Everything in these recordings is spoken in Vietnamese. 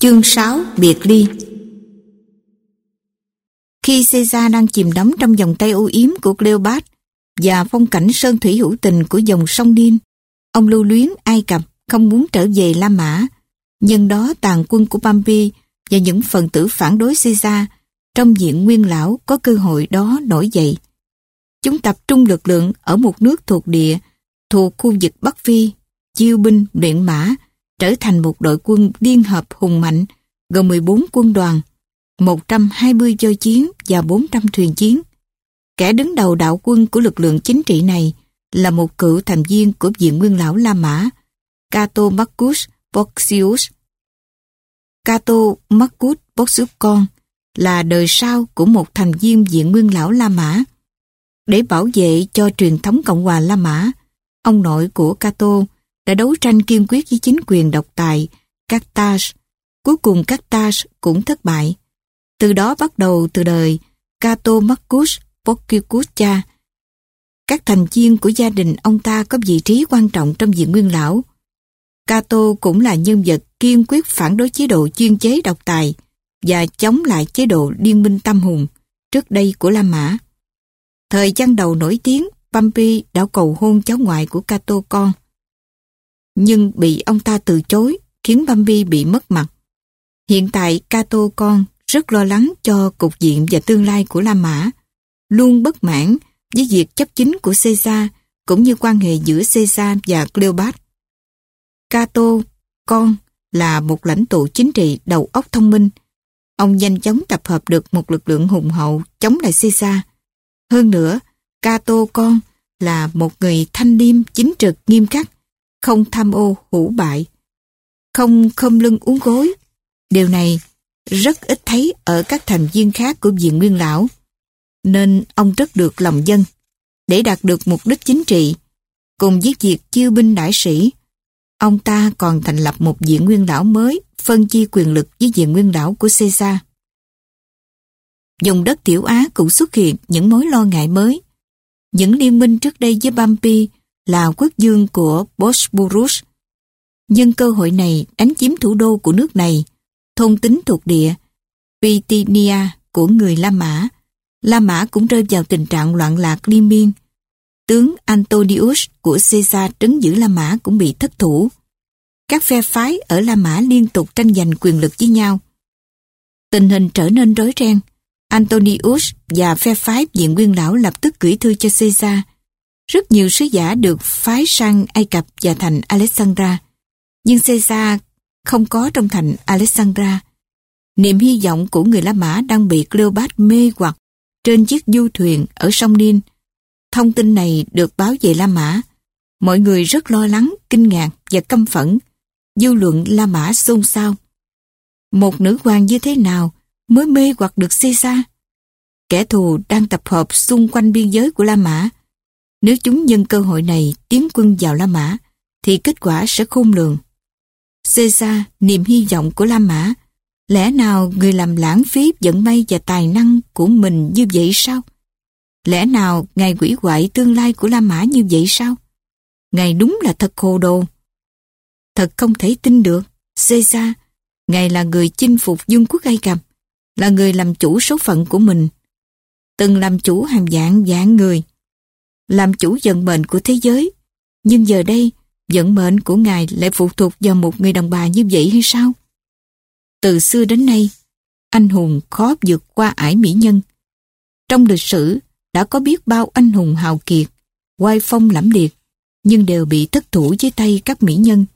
Chương 6 Biệt ly Khi Caesar đang chìm đắm trong vòng tay ô yếm của Cleopat và phong cảnh sơn thủy hữu tình của dòng sông Điên, ông lưu luyến Ai Cập không muốn trở về La Mã. Nhân đó tàn quân của Pompey và những phần tử phản đối Caesar trong diện nguyên lão có cơ hội đó nổi dậy. Chúng tập trung lực lượng ở một nước thuộc địa, thuộc khu vực Bắc Phi, chiêu binh, luyện mã, trở thành một đội quân liên hợp hùng mạnh, gồm 14 quân đoàn, 120 voi chiến và 400 thuyền chiến. Kẻ đứng đầu đạo quân của lực lượng chính trị này là một cựu thành viên của viện nguyên lão La Mã, Cato Marcus Boxius. Cato Marcus Boxius con là đời sau của một thành viên viện nguyên lão La Mã. Để bảo vệ cho truyền thống Cộng hòa La Mã, ông nội của Cato đã đấu tranh kiên quyết với chính quyền độc tài Carthage. Cuối cùng Carthage cũng thất bại. Từ đó bắt đầu từ đời Cato Marcus Porcius cha. Các thành viên của gia đình ông ta có vị trí quan trọng trong diện nguyên lão. Cato cũng là nhân vật kiên quyết phản đối chế độ chuyên chế độc tài và chống lại chế độ liên minh tâm hùng trước đây của La Mã. Thời gian đầu nổi tiếng, Pompey đã cầu hôn cháu ngoại của Cato con nhưng bị ông ta từ chối, khiến Bambi bị mất mặt. Hiện tại Cato con rất lo lắng cho cục diện và tương lai của La Mã, luôn bất mãn với việc chấp chính của Caesar cũng như quan hệ giữa Caesar và Cleopat. Cato con là một lãnh tụ chính trị đầu óc thông minh. Ông nhanh chóng tập hợp được một lực lượng hùng hậu chống lại Caesar. Hơn nữa, Cato con là một người thanh liêm chính trực nghiêm khắc không tham ô hủ bại, không khom lưng uống gối. Điều này rất ít thấy ở các thành viên khác của viện nguyên lão, nên ông rất được lòng dân. Để đạt được mục đích chính trị, cùng với việc chiêu binh đại sĩ, ông ta còn thành lập một viện nguyên lão mới phân chia quyền lực với viện nguyên lão của Caesar. Dùng đất Tiểu Á cũng xuất hiện những mối lo ngại mới. Những liên minh trước đây với Bambi là quốc dương của Bosporus. Nhân cơ hội này đánh chiếm thủ đô của nước này, thôn tính thuộc địa, Bithynia của người La Mã. La Mã cũng rơi vào tình trạng loạn lạc liên miên. Tướng Antonius của Caesar trấn giữ La Mã cũng bị thất thủ. Các phe phái ở La Mã liên tục tranh giành quyền lực với nhau. Tình hình trở nên rối ren. Antonius và phe phái diện nguyên lão lập tức gửi thư cho Caesar rất nhiều sứ giả được phái sang Ai Cập và thành Alexandra, nhưng Caesar không có trong thành Alexandra. Niềm hy vọng của người La Mã đang bị Cleopat mê hoặc trên chiếc du thuyền ở sông Nin. Thông tin này được báo về La Mã. Mọi người rất lo lắng, kinh ngạc và căm phẫn. Dư luận La Mã xôn xao. Một nữ hoàng như thế nào mới mê hoặc được Caesar? Kẻ thù đang tập hợp xung quanh biên giới của La Mã nếu chúng nhân cơ hội này tiến quân vào La Mã, thì kết quả sẽ khôn lường. Caesar, niềm hy vọng của La Mã, lẽ nào người làm lãng phí vận may và tài năng của mình như vậy sao? Lẽ nào Ngài quỷ hoại tương lai của La Mã như vậy sao? Ngài đúng là thật hồ đồ. Thật không thể tin được. Caesar, Ngài là người chinh phục dung quốc Ai Cập, là người làm chủ số phận của mình. Từng làm chủ hàng dạng dạng người, làm chủ vận mệnh của thế giới. Nhưng giờ đây, vận mệnh của Ngài lại phụ thuộc vào một người đồng bà như vậy hay sao? Từ xưa đến nay, anh hùng khó vượt qua ải mỹ nhân. Trong lịch sử, đã có biết bao anh hùng hào kiệt, oai phong lẫm liệt, nhưng đều bị thất thủ dưới tay các mỹ nhân,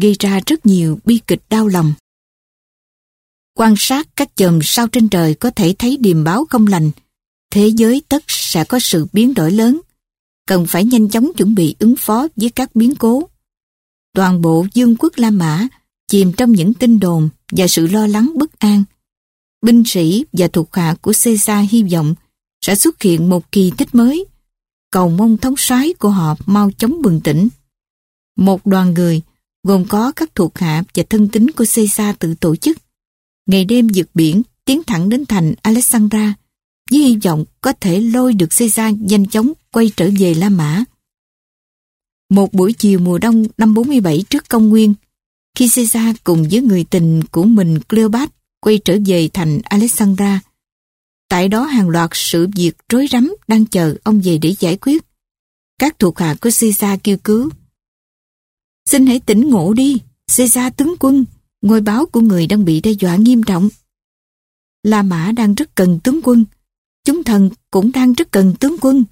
gây ra rất nhiều bi kịch đau lòng. Quan sát các chòm sao trên trời có thể thấy điềm báo không lành, thế giới tất sẽ có sự biến đổi lớn cần phải nhanh chóng chuẩn bị ứng phó với các biến cố. Toàn bộ dương quốc La Mã chìm trong những tin đồn và sự lo lắng bất an. Binh sĩ và thuộc hạ của Caesar hy vọng sẽ xuất hiện một kỳ tích mới, cầu mong thống soái của họ mau chóng bừng tỉnh. Một đoàn người gồm có các thuộc hạ và thân tín của Caesar tự tổ chức, ngày đêm vượt biển tiến thẳng đến thành Alexandra với hy vọng có thể lôi được Caesar nhanh chóng quay trở về La Mã. Một buổi chiều mùa đông năm 47 trước công nguyên, Khi Caesar cùng với người tình của mình Cleopat quay trở về thành Alexandra, tại đó hàng loạt sự việc rối rắm đang chờ ông về để giải quyết. Các thuộc hạ của Caesar kêu cứu. Xin hãy tỉnh ngộ đi, Caesar tướng quân, ngôi báo của người đang bị đe dọa nghiêm trọng. La Mã đang rất cần tướng quân, chúng thần cũng đang rất cần tướng quân.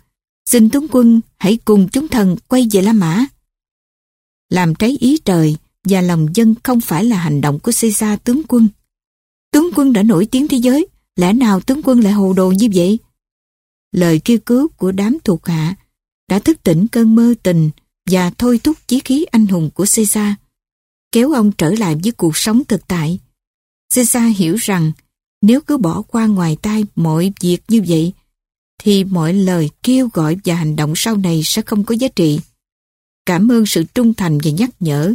Xin tướng quân hãy cùng chúng thần quay về La Mã. Làm trái ý trời và lòng dân không phải là hành động của Caesar tướng quân. Tướng quân đã nổi tiếng thế giới, lẽ nào tướng quân lại hồ đồ như vậy? Lời kêu cứu của đám thuộc hạ đã thức tỉnh cơn mơ tình và thôi thúc chí khí anh hùng của Caesar, kéo ông trở lại với cuộc sống thực tại. Caesar hiểu rằng nếu cứ bỏ qua ngoài tai mọi việc như vậy, thì mọi lời kêu gọi và hành động sau này sẽ không có giá trị. Cảm ơn sự trung thành và nhắc nhở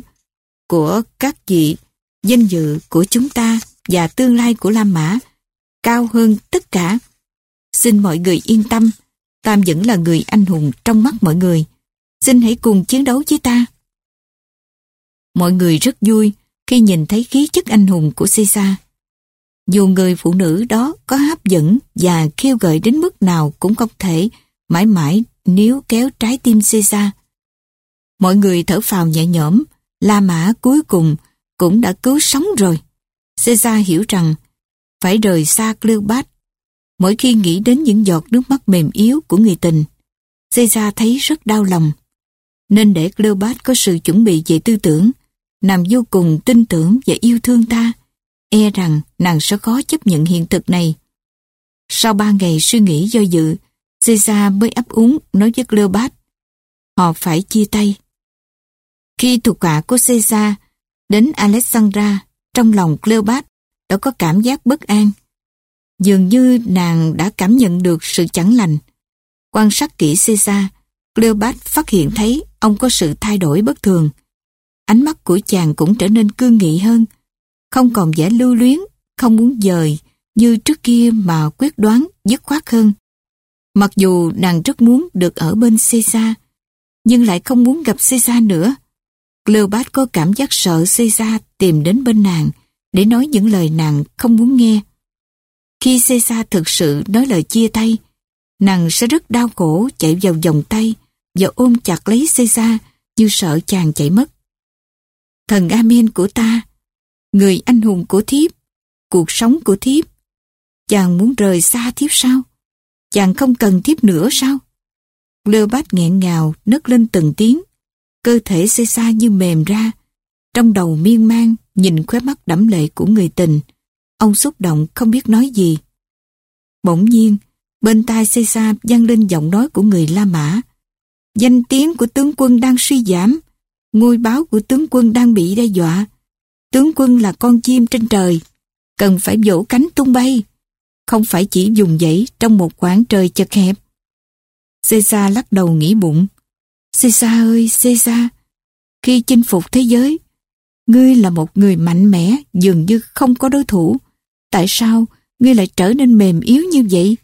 của các vị danh dự của chúng ta và tương lai của La Mã cao hơn tất cả. Xin mọi người yên tâm, Tam vẫn là người anh hùng trong mắt mọi người. Xin hãy cùng chiến đấu với ta. Mọi người rất vui khi nhìn thấy khí chất anh hùng của Caesar. Dù người phụ nữ đó có hấp dẫn và khiêu gợi đến mức nào cũng không thể mãi mãi nếu kéo trái tim Caesar. Mọi người thở phào nhẹ nhõm, La Mã cuối cùng cũng đã cứu sống rồi. Caesar hiểu rằng phải rời xa Cleopat. Mỗi khi nghĩ đến những giọt nước mắt mềm yếu của người tình, Caesar thấy rất đau lòng. Nên để Cleopat có sự chuẩn bị về tư tưởng, nằm vô cùng tin tưởng và yêu thương ta, e rằng nàng sẽ khó chấp nhận hiện thực này. Sau ba ngày suy nghĩ do dự, Caesar mới ấp úng nói với Cleopat. Họ phải chia tay. Khi thuộc hạ của Caesar đến Alexandra, trong lòng Cleopat đã có cảm giác bất an. Dường như nàng đã cảm nhận được sự chẳng lành. Quan sát kỹ Caesar, Cleopat phát hiện thấy ông có sự thay đổi bất thường. Ánh mắt của chàng cũng trở nên cương nghị hơn, không còn vẻ lưu luyến, không muốn dời như trước kia mà quyết đoán, dứt khoát hơn. Mặc dù nàng rất muốn được ở bên Caesar, nhưng lại không muốn gặp Caesar nữa. Cleopat có cảm giác sợ Caesar tìm đến bên nàng để nói những lời nàng không muốn nghe. Khi Caesar thực sự nói lời chia tay, nàng sẽ rất đau khổ chạy vào vòng tay và ôm chặt lấy Caesar như sợ chàng chạy mất. Thần Amen của ta, người anh hùng của thiếp, cuộc sống của thiếp, chàng muốn rời xa thiếp sao? Chàng không cần thiếp nữa sao? Cleopat nghẹn ngào nấc lên từng tiếng, cơ thể Caesar như mềm ra, trong đầu miên man nhìn khóe mắt đẫm lệ của người tình, ông xúc động không biết nói gì. Bỗng nhiên, bên tai Caesar vang lên giọng nói của người La Mã. Danh tiếng của tướng quân đang suy giảm, ngôi báo của tướng quân đang bị đe dọa. Tướng quân là con chim trên trời, cần phải vỗ cánh tung bay, không phải chỉ dùng dãy trong một khoảng trời chật hẹp. Caesar lắc đầu nghĩ bụng. Caesar ơi, Caesar, khi chinh phục thế giới, Ngươi là một người mạnh mẽ, dường như không có đối thủ. Tại sao ngươi lại trở nên mềm yếu như vậy?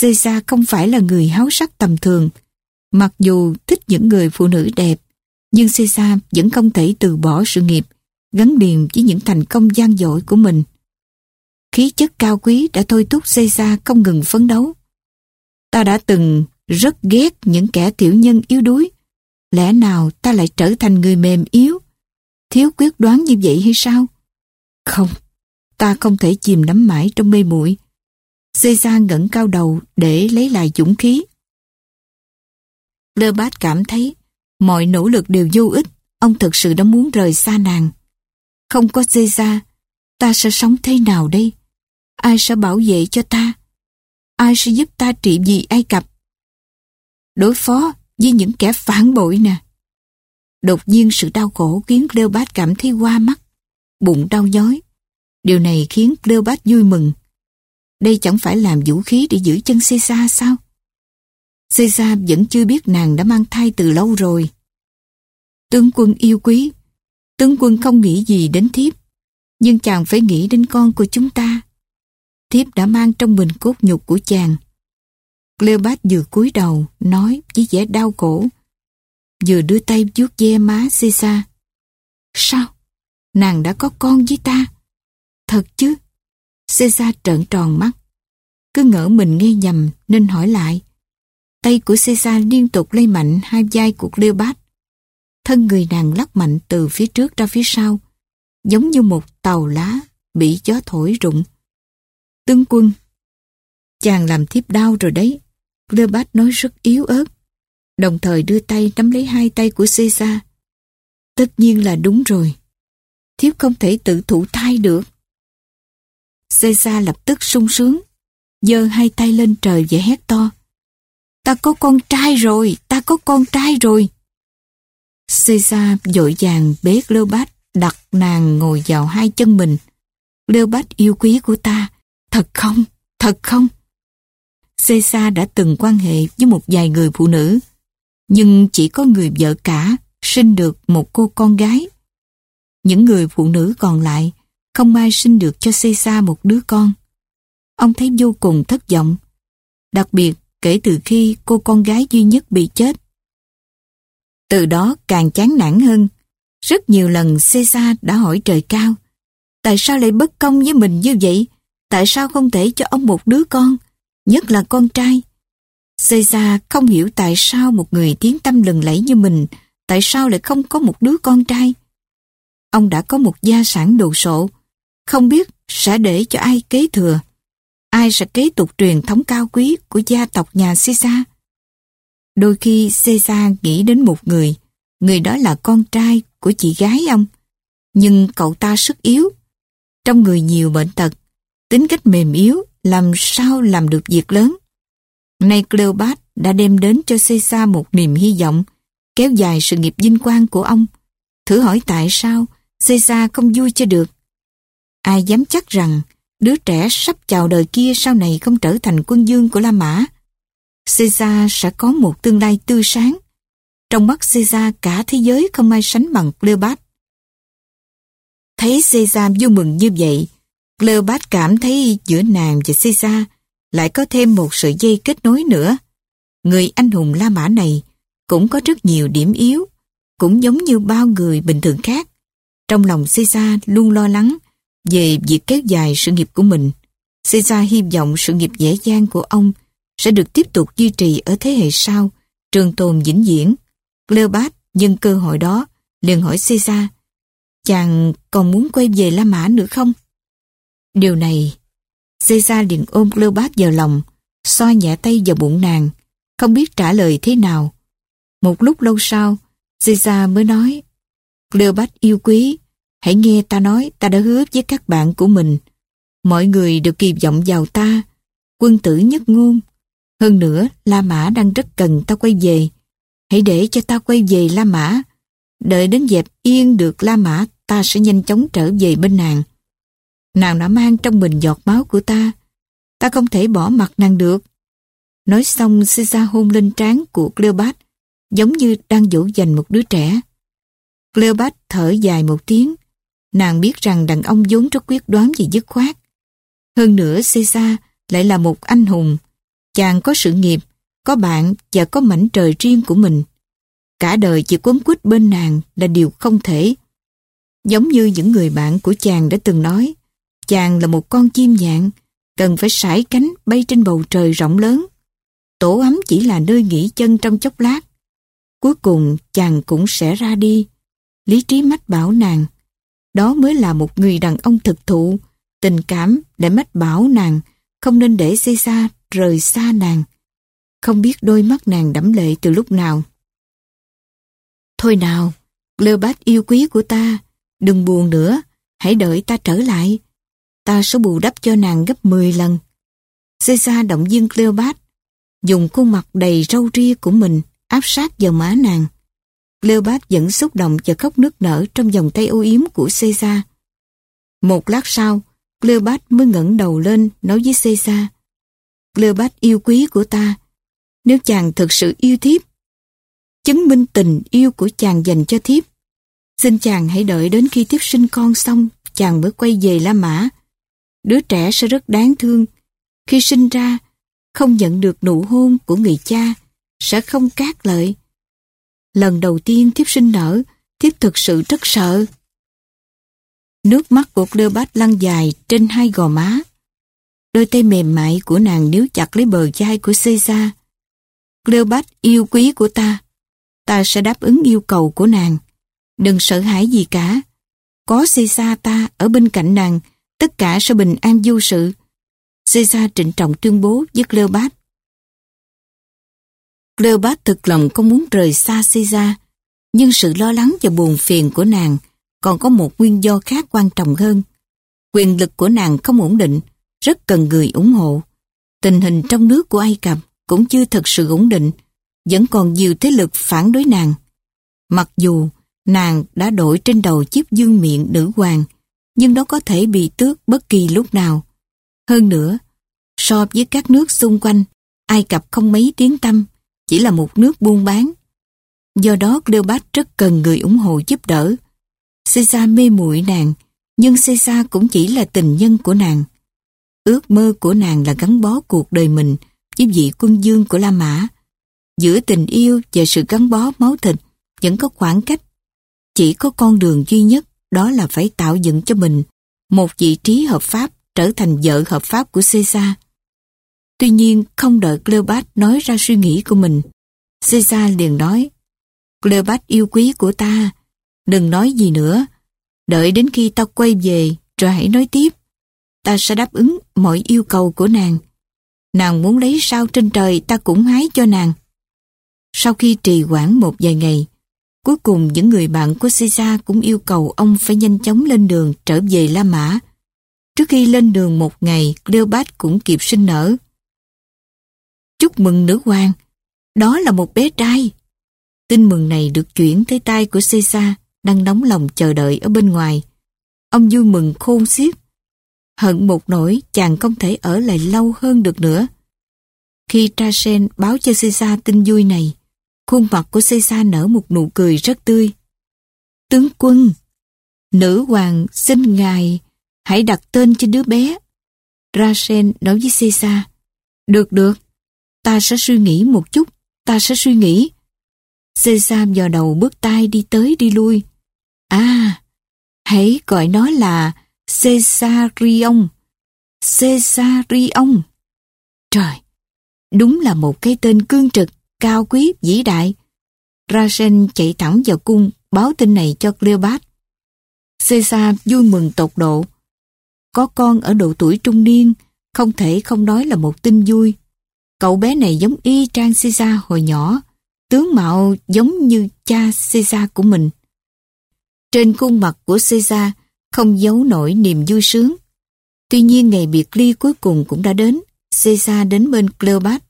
Caesar không phải là người háo sắc tầm thường. Mặc dù thích những người phụ nữ đẹp, nhưng Caesar vẫn không thể từ bỏ sự nghiệp, gắn liền với những thành công gian dội của mình. Khí chất cao quý đã thôi thúc Caesar không ngừng phấn đấu. Ta đã từng rất ghét những kẻ tiểu nhân yếu đuối. Lẽ nào ta lại trở thành người mềm yếu? thiếu quyết đoán như vậy hay sao? Không, ta không thể chìm đắm mãi trong mê muội. Caesar ngẩng cao đầu để lấy lại dũng khí. Lơ bát cảm thấy mọi nỗ lực đều vô ích, ông thực sự đã muốn rời xa nàng. Không có Caesar, ta sẽ sống thế nào đây? Ai sẽ bảo vệ cho ta? Ai sẽ giúp ta trị vì Ai Cập? Đối phó với những kẻ phản bội nè. Đột nhiên sự đau khổ khiến Cleopat cảm thấy hoa mắt, bụng đau nhói. Điều này khiến Cleopat vui mừng. Đây chẳng phải làm vũ khí để giữ chân Caesar sao? Caesar vẫn chưa biết nàng đã mang thai từ lâu rồi. Tướng quân yêu quý, tướng quân không nghĩ gì đến thiếp, nhưng chàng phải nghĩ đến con của chúng ta. Thiếp đã mang trong mình cốt nhục của chàng. Cleopat vừa cúi đầu, nói với vẻ đau khổ vừa đưa tay vuốt ve má Caesar. Sao? nàng đã có con với ta. Thật chứ? Caesar trợn tròn mắt. Cứ ngỡ mình nghe nhầm nên hỏi lại. Tay của Caesar liên tục lay mạnh hai vai của Cleopat. Thân người nàng lắc mạnh từ phía trước ra phía sau, giống như một tàu lá bị gió thổi rụng. Tướng quân, chàng làm thiếp đau rồi đấy. Cleopat nói rất yếu ớt, đồng thời đưa tay nắm lấy hai tay của Caesar. Tất nhiên là đúng rồi. Thiếp không thể tự thủ thai được. Caesar lập tức sung sướng, giơ hai tay lên trời và hét to. Ta có con trai rồi, ta có con trai rồi. Caesar dội vàng bế Cleopat đặt nàng ngồi vào hai chân mình. Cleopat yêu quý của ta, thật không, thật không? Caesar đã từng quan hệ với một vài người phụ nữ, nhưng chỉ có người vợ cả sinh được một cô con gái. Những người phụ nữ còn lại không ai sinh được cho Caesar một đứa con. Ông thấy vô cùng thất vọng, đặc biệt kể từ khi cô con gái duy nhất bị chết. Từ đó càng chán nản hơn, rất nhiều lần Caesar đã hỏi trời cao, tại sao lại bất công với mình như vậy? Tại sao không thể cho ông một đứa con, nhất là con trai? Caesar không hiểu tại sao một người tiếng tâm lừng lẫy như mình, tại sao lại không có một đứa con trai? Ông đã có một gia sản đồ sộ, không biết sẽ để cho ai kế thừa. Ai sẽ kế tục truyền thống cao quý của gia tộc nhà Caesar? Đôi khi Caesar nghĩ đến một người, người đó là con trai của chị gái ông. Nhưng cậu ta sức yếu. Trong người nhiều bệnh tật, tính cách mềm yếu, làm sao làm được việc lớn. Nay Cleopat đã đem đến cho Caesar một niềm hy vọng, kéo dài sự nghiệp vinh quang của ông. Thử hỏi tại sao Caesar không vui cho được. Ai dám chắc rằng đứa trẻ sắp chào đời kia sau này không trở thành quân dương của La Mã. Caesar sẽ có một tương lai tươi sáng. Trong mắt Caesar cả thế giới không ai sánh bằng Cleopat. Thấy Caesar vui mừng như vậy, Cleopat cảm thấy giữa nàng và Caesar lại có thêm một sợi dây kết nối nữa. Người anh hùng La Mã này cũng có rất nhiều điểm yếu, cũng giống như bao người bình thường khác. Trong lòng Caesar luôn lo lắng về việc kéo dài sự nghiệp của mình. Caesar hy vọng sự nghiệp dễ dàng của ông sẽ được tiếp tục duy trì ở thế hệ sau, trường tồn vĩnh viễn. Cleopat nhân cơ hội đó liền hỏi Caesar, chàng còn muốn quay về La Mã nữa không? Điều này, Caesar liền ôm Cleopat vào lòng, xoa nhẹ tay vào bụng nàng, không biết trả lời thế nào. Một lúc lâu sau, Caesar mới nói, Cleopat yêu quý, hãy nghe ta nói ta đã hứa với các bạn của mình. Mọi người đều kỳ vọng vào ta, quân tử nhất ngôn. Hơn nữa, La Mã đang rất cần ta quay về. Hãy để cho ta quay về La Mã. Đợi đến dẹp yên được La Mã, ta sẽ nhanh chóng trở về bên nàng. Nàng đã mang trong mình giọt máu của ta. Ta không thể bỏ mặt nàng được. Nói xong Caesar hôn lên trán của Cleopat, giống như đang dỗ dành một đứa trẻ. Cleopat thở dài một tiếng. Nàng biết rằng đàn ông vốn rất quyết đoán và dứt khoát. Hơn nữa Caesar lại là một anh hùng. Chàng có sự nghiệp, có bạn và có mảnh trời riêng của mình. Cả đời chỉ quấn quýt bên nàng là điều không thể. Giống như những người bạn của chàng đã từng nói, chàng là một con chim nhạn, cần phải sải cánh bay trên bầu trời rộng lớn. Tổ ấm chỉ là nơi nghỉ chân trong chốc lát. Cuối cùng chàng cũng sẽ ra đi. Lý trí mách bảo nàng, đó mới là một người đàn ông thực thụ, tình cảm để mách bảo nàng không nên để xây xa rời xa nàng. Không biết đôi mắt nàng đẫm lệ từ lúc nào. Thôi nào, Cleopat yêu quý của ta, đừng buồn nữa, hãy đợi ta trở lại. Ta sẽ bù đắp cho nàng gấp 10 lần. Caesar động viên Cleopat, dùng khuôn mặt đầy râu ria của mình áp sát vào má nàng. Cleopat vẫn xúc động và khóc nức nở trong vòng tay ô yếm của Caesar. Một lát sau, Cleopat mới ngẩng đầu lên nói với Caesar. Cleopat yêu quý của ta, nếu chàng thực sự yêu thiếp, chứng minh tình yêu của chàng dành cho thiếp. Xin chàng hãy đợi đến khi thiếp sinh con xong, chàng mới quay về La Mã. Đứa trẻ sẽ rất đáng thương. Khi sinh ra, không nhận được nụ hôn của người cha, sẽ không cát lợi. Lần đầu tiên thiếp sinh nở, thiếp thực sự rất sợ. Nước mắt của Cleopat lăn dài trên hai gò má. Đôi tay mềm mại của nàng níu chặt lấy bờ vai của Caesar. Cleopat yêu quý của ta. Ta sẽ đáp ứng yêu cầu của nàng. Đừng sợ hãi gì cả. Có Caesar ta ở bên cạnh nàng, tất cả sẽ bình an vô sự. Caesar trịnh trọng tuyên bố với Cleopat. Cleopat thực lòng không muốn rời xa Caesar, nhưng sự lo lắng và buồn phiền của nàng còn có một nguyên do khác quan trọng hơn. Quyền lực của nàng không ổn định, rất cần người ủng hộ. Tình hình trong nước của Ai Cập cũng chưa thật sự ổn định, vẫn còn nhiều thế lực phản đối nàng. Mặc dù nàng đã đổi trên đầu chiếc dương miệng nữ hoàng, nhưng nó có thể bị tước bất kỳ lúc nào. Hơn nữa, so với các nước xung quanh, Ai Cập không mấy tiếng tâm, chỉ là một nước buôn bán. Do đó Cleopatra rất cần người ủng hộ giúp đỡ. Caesar mê muội nàng, nhưng Caesar cũng chỉ là tình nhân của nàng. Ước mơ của nàng là gắn bó cuộc đời mình với vị quân dương của La Mã. Giữa tình yêu và sự gắn bó máu thịt vẫn có khoảng cách. Chỉ có con đường duy nhất, đó là phải tạo dựng cho mình một vị trí hợp pháp trở thành vợ hợp pháp của Caesar. Tuy nhiên, không đợi Cleopat nói ra suy nghĩ của mình. Caesar liền nói Cleopat yêu quý của ta, Đừng nói gì nữa. Đợi đến khi ta quay về rồi hãy nói tiếp. Ta sẽ đáp ứng mọi yêu cầu của nàng. Nàng muốn lấy sao trên trời ta cũng hái cho nàng. Sau khi trì hoãn một vài ngày, cuối cùng những người bạn của Caesar cũng yêu cầu ông phải nhanh chóng lên đường trở về La Mã. Trước khi lên đường một ngày, Cleopat cũng kịp sinh nở. Chúc mừng nữ hoàng, đó là một bé trai. Tin mừng này được chuyển tới tay của Caesar đang nóng lòng chờ đợi ở bên ngoài. Ông vui mừng khôn xiết. Hận một nỗi chàng không thể ở lại lâu hơn được nữa. Khi Trasen báo cho Caesar tin vui này, khuôn mặt của Caesar nở một nụ cười rất tươi. Tướng quân, nữ hoàng xin ngài hãy đặt tên cho đứa bé. Trasen nói với Caesar, được được, ta sẽ suy nghĩ một chút, ta sẽ suy nghĩ. Caesar dò đầu bước tay đi tới đi lui. À, hãy gọi nó là Cesarion. Cesarion. Trời, đúng là một cái tên cương trực, cao quý, vĩ đại. Rasen chạy thẳng vào cung báo tin này cho Cleopat. Caesar vui mừng tột độ. Có con ở độ tuổi trung niên, không thể không nói là một tin vui. Cậu bé này giống y Trang Caesar hồi nhỏ, tướng mạo giống như cha Caesar của mình. Trên khuôn mặt của Caesar không giấu nổi niềm vui sướng. Tuy nhiên ngày biệt ly cuối cùng cũng đã đến. Caesar đến bên Cleopat,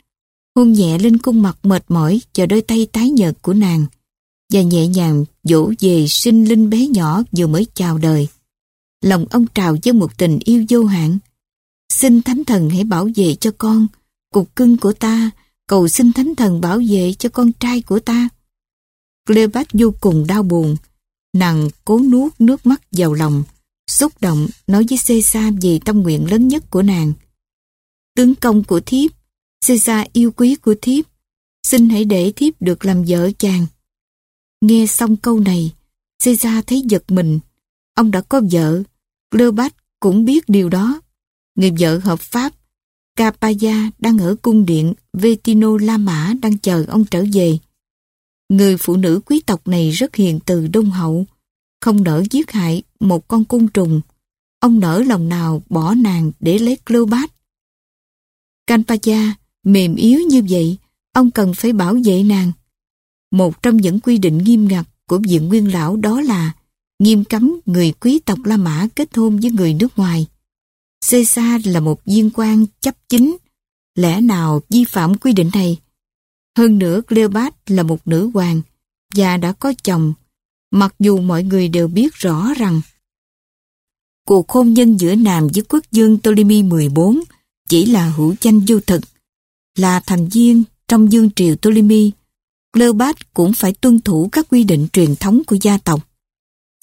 hôn nhẹ lên khuôn mặt mệt mỏi và đôi tay tái nhợt của nàng và nhẹ nhàng dỗ về sinh linh bé nhỏ vừa mới chào đời. Lòng ông trào với một tình yêu vô hạn. Xin Thánh Thần hãy bảo vệ cho con, cục cưng của ta, cầu xin Thánh Thần bảo vệ cho con trai của ta. Cleopat vô cùng đau buồn, Nàng cố nuốt nước mắt vào lòng, xúc động nói với Caesar về tâm nguyện lớn nhất của nàng. Tướng công của thiếp, Caesar yêu quý của thiếp, xin hãy để thiếp được làm vợ chàng. Nghe xong câu này, Caesar thấy giật mình. Ông đã có vợ, Cleopat cũng biết điều đó. Người vợ hợp pháp, Capaya đang ở cung điện Vetino La Mã đang chờ ông trở về. Người phụ nữ quý tộc này rất hiền từ đông hậu, không nỡ giết hại một con côn trùng. Ông nỡ lòng nào bỏ nàng để lấy Cleopat. Canpaja mềm yếu như vậy, ông cần phải bảo vệ nàng. Một trong những quy định nghiêm ngặt của viện nguyên lão đó là nghiêm cấm người quý tộc La Mã kết hôn với người nước ngoài. Caesar là một viên quan chấp chính, lẽ nào vi phạm quy định này? Hơn nữa Cleopat là một nữ hoàng và đã có chồng, mặc dù mọi người đều biết rõ rằng cuộc hôn nhân giữa Nam với quốc dương Ptolemy 14 chỉ là hữu tranh vô thực. Là thành viên trong dương triều Ptolemy, Cleopat cũng phải tuân thủ các quy định truyền thống của gia tộc.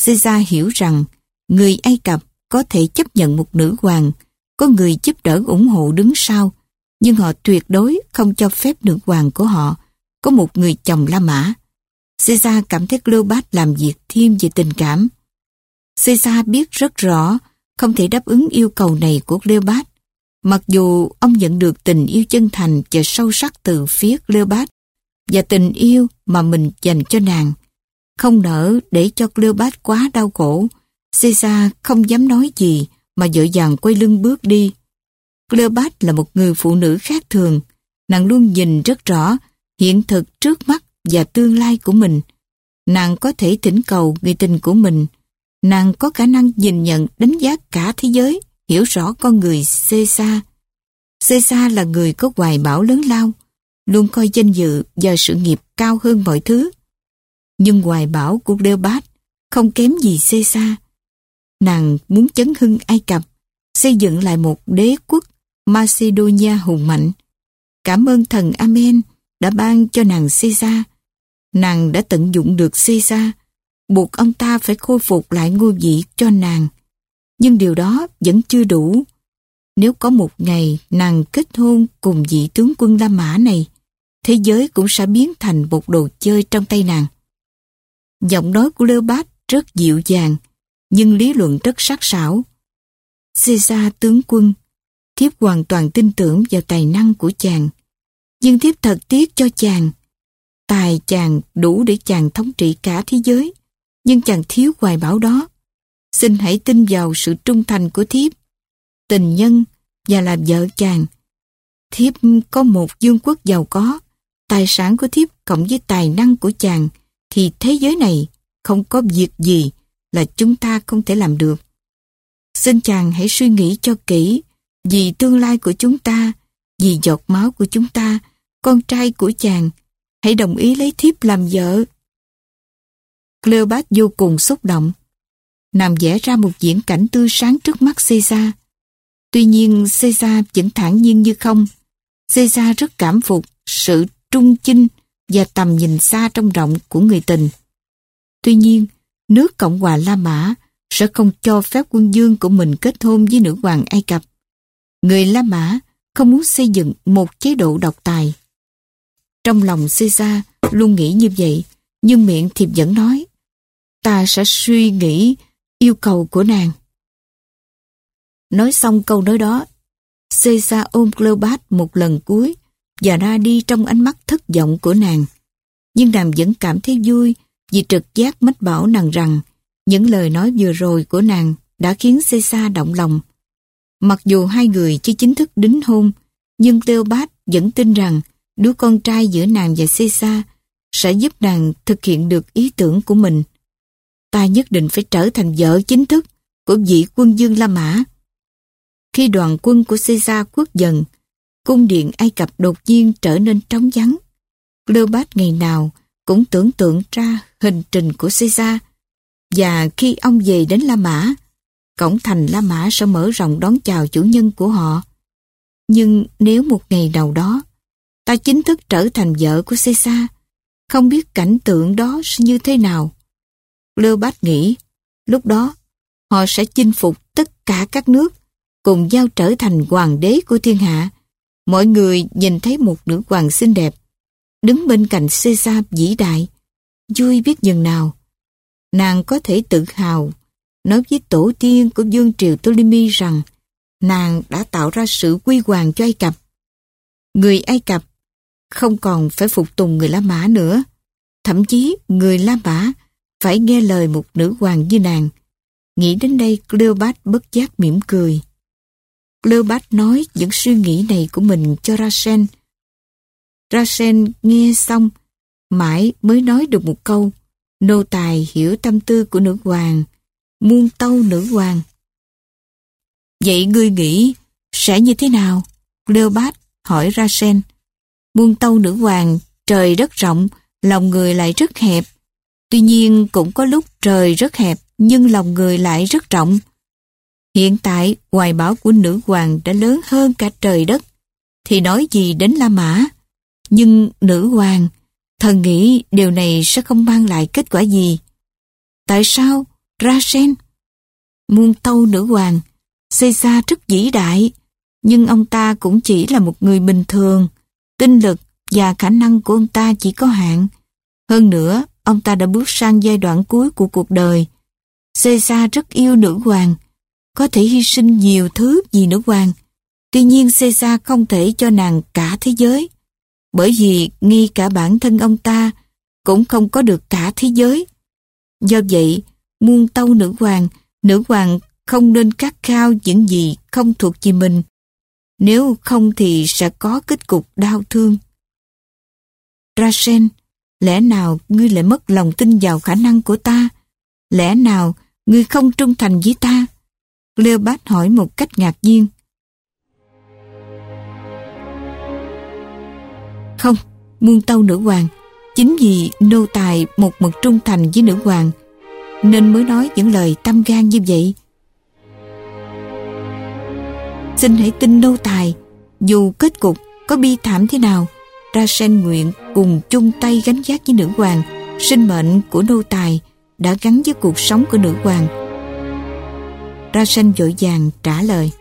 Caesar hiểu rằng người Ai Cập có thể chấp nhận một nữ hoàng, có người giúp đỡ ủng hộ đứng sau, nhưng họ tuyệt đối không cho phép nữ hoàng của họ có một người chồng La Mã. Caesar cảm thấy Cleopat làm việc thêm về tình cảm. Caesar biết rất rõ không thể đáp ứng yêu cầu này của Cleopat. Mặc dù ông nhận được tình yêu chân thành và sâu sắc từ phía Cleopat và tình yêu mà mình dành cho nàng, không nỡ để cho Cleopat quá đau khổ, Caesar không dám nói gì mà dội dàng quay lưng bước đi. Cleopat là một người phụ nữ khác thường, nàng luôn nhìn rất rõ hiện thực trước mắt và tương lai của mình. Nàng có thể thỉnh cầu người tình của mình. Nàng có khả năng nhìn nhận đánh giá cả thế giới, hiểu rõ con người Caesar. Caesar là người có hoài bão lớn lao, luôn coi danh dự và sự nghiệp cao hơn mọi thứ. Nhưng hoài bão của Cleopat không kém gì Caesar. Nàng muốn chấn hưng Ai Cập, xây dựng lại một đế quốc Macedonia hùng mạnh. Cảm ơn thần Amen đã ban cho nàng Caesar. Nàng đã tận dụng được Caesar, buộc ông ta phải khôi phục lại ngôi vị cho nàng. Nhưng điều đó vẫn chưa đủ. Nếu có một ngày nàng kết hôn cùng vị tướng quân La Mã này, thế giới cũng sẽ biến thành một đồ chơi trong tay nàng. Giọng nói của Leopold rất dịu dàng, nhưng lý luận rất sắc sảo. Caesar tướng quân, thiếp hoàn toàn tin tưởng vào tài năng của chàng. Nhưng thiếp thật tiếc cho chàng. Tài chàng đủ để chàng thống trị cả thế giới, nhưng chàng thiếu hoài bảo đó. Xin hãy tin vào sự trung thành của thiếp, tình nhân và làm vợ chàng. Thiếp có một dương quốc giàu có, tài sản của thiếp cộng với tài năng của chàng, thì thế giới này không có việc gì là chúng ta không thể làm được. Xin chàng hãy suy nghĩ cho kỹ vì tương lai của chúng ta, vì giọt máu của chúng ta, con trai của chàng, hãy đồng ý lấy thiếp làm vợ. Cleopat vô cùng xúc động. Nàng vẽ ra một diễn cảnh tươi sáng trước mắt Caesar. Tuy nhiên Caesar vẫn thản nhiên như không. Caesar rất cảm phục sự trung chinh và tầm nhìn xa trong rộng của người tình. Tuy nhiên, nước Cộng hòa La Mã sẽ không cho phép quân dương của mình kết hôn với nữ hoàng Ai Cập. Người La Mã không muốn xây dựng một chế độ độc tài. Trong lòng Caesar luôn nghĩ như vậy, nhưng miệng thì vẫn nói, ta sẽ suy nghĩ yêu cầu của nàng. Nói xong câu nói đó, Caesar ôm Cleopat một lần cuối và ra đi trong ánh mắt thất vọng của nàng. Nhưng nàng vẫn cảm thấy vui vì trực giác mách bảo nàng rằng những lời nói vừa rồi của nàng đã khiến Caesar động lòng. Mặc dù hai người chưa chính thức đính hôn, nhưng Cleopat vẫn tin rằng đứa con trai giữa nàng và Caesar sẽ giúp nàng thực hiện được ý tưởng của mình. Ta nhất định phải trở thành vợ chính thức của vị quân dương La Mã. Khi đoàn quân của Caesar quốc dần, cung điện Ai Cập đột nhiên trở nên trống vắng. Cleopat ngày nào cũng tưởng tượng ra hình trình của Caesar và khi ông về đến La Mã, cổng thành La Mã sẽ mở rộng đón chào chủ nhân của họ. Nhưng nếu một ngày nào đó, ta chính thức trở thành vợ của Caesar, không biết cảnh tượng đó sẽ như thế nào. Cleopat nghĩ, lúc đó họ sẽ chinh phục tất cả các nước, cùng giao trở thành hoàng đế của thiên hạ. Mọi người nhìn thấy một nữ hoàng xinh đẹp, đứng bên cạnh Caesar vĩ đại, vui biết dần nào. Nàng có thể tự hào nói với tổ tiên của Dương Triều Ptolemy rằng nàng đã tạo ra sự quy hoàng cho Ai Cập. Người Ai Cập không còn phải phục tùng người La Mã nữa. Thậm chí người La Mã phải nghe lời một nữ hoàng như nàng. Nghĩ đến đây Cleopat bất giác mỉm cười. Cleopat nói những suy nghĩ này của mình cho Rasen. Rasen nghe xong, mãi mới nói được một câu. Nô tài hiểu tâm tư của nữ hoàng, muôn tâu nữ hoàng. Vậy ngươi nghĩ sẽ như thế nào? Cleopat hỏi Rasen. Muôn tâu nữ hoàng, trời đất rộng, lòng người lại rất hẹp. Tuy nhiên cũng có lúc trời rất hẹp, nhưng lòng người lại rất rộng. Hiện tại, hoài bão của nữ hoàng đã lớn hơn cả trời đất. Thì nói gì đến La Mã? Nhưng nữ hoàng, thần nghĩ điều này sẽ không mang lại kết quả gì. Tại sao? Rasen? Muôn tâu nữ hoàng, Caesar rất vĩ đại, nhưng ông ta cũng chỉ là một người bình thường. Tinh lực và khả năng của ông ta chỉ có hạn. Hơn nữa, ông ta đã bước sang giai đoạn cuối của cuộc đời. Caesar rất yêu nữ hoàng, có thể hy sinh nhiều thứ vì nữ hoàng. Tuy nhiên Caesar không thể cho nàng cả thế giới, bởi vì ngay cả bản thân ông ta cũng không có được cả thế giới. Do vậy, muôn tâu nữ hoàng, nữ hoàng không nên cắt khao những gì không thuộc về mình. Nếu không thì sẽ có kết cục đau thương. Rasen, lẽ nào ngươi lại mất lòng tin vào khả năng của ta? Lẽ nào ngươi không trung thành với ta? Cleopat hỏi một cách ngạc nhiên. Không, muôn tâu nữ hoàng, chính vì nô tài một mực trung thành với nữ hoàng, nên mới nói những lời tâm gan như vậy. Xin hãy tin nô tài, dù kết cục có bi thảm thế nào, ra sen nguyện cùng chung tay gánh vác với nữ hoàng, sinh mệnh của nô tài đã gắn với cuộc sống của nữ hoàng. Ra sen vội vàng trả lời.